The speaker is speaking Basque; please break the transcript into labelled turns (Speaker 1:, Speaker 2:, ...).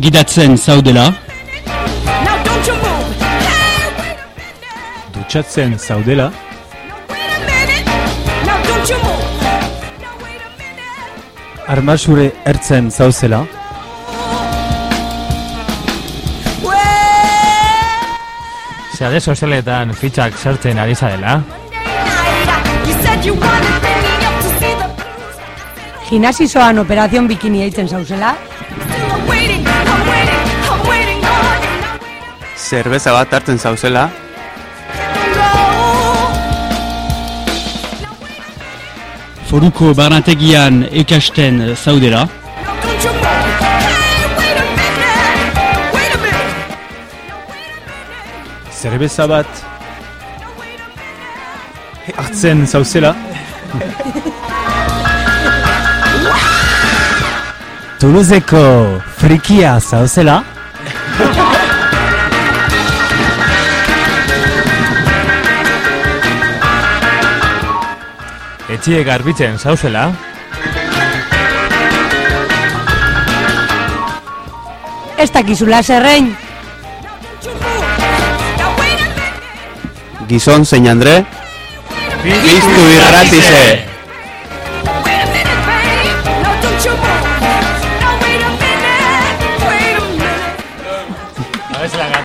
Speaker 1: Gidatzen zaudela.
Speaker 2: Dutxatzen zaudela. Armasure ertzen zauzela.
Speaker 3: Zade sozialetan fitxak sartzen ari zarela.
Speaker 4: Gimnasizoan operazion bikini eitzen zauzela.
Speaker 5: Zerbeza bat hartzen zauzela.
Speaker 1: Foruko barnategian ekasten zaudela.
Speaker 6: Now don't you move.
Speaker 2: Toulouseko frikia zauzela.
Speaker 3: Etxie garbitzen zauzela.
Speaker 4: Ez dakizula zerrein.
Speaker 5: Gizon zein Andre. Piztu irratize.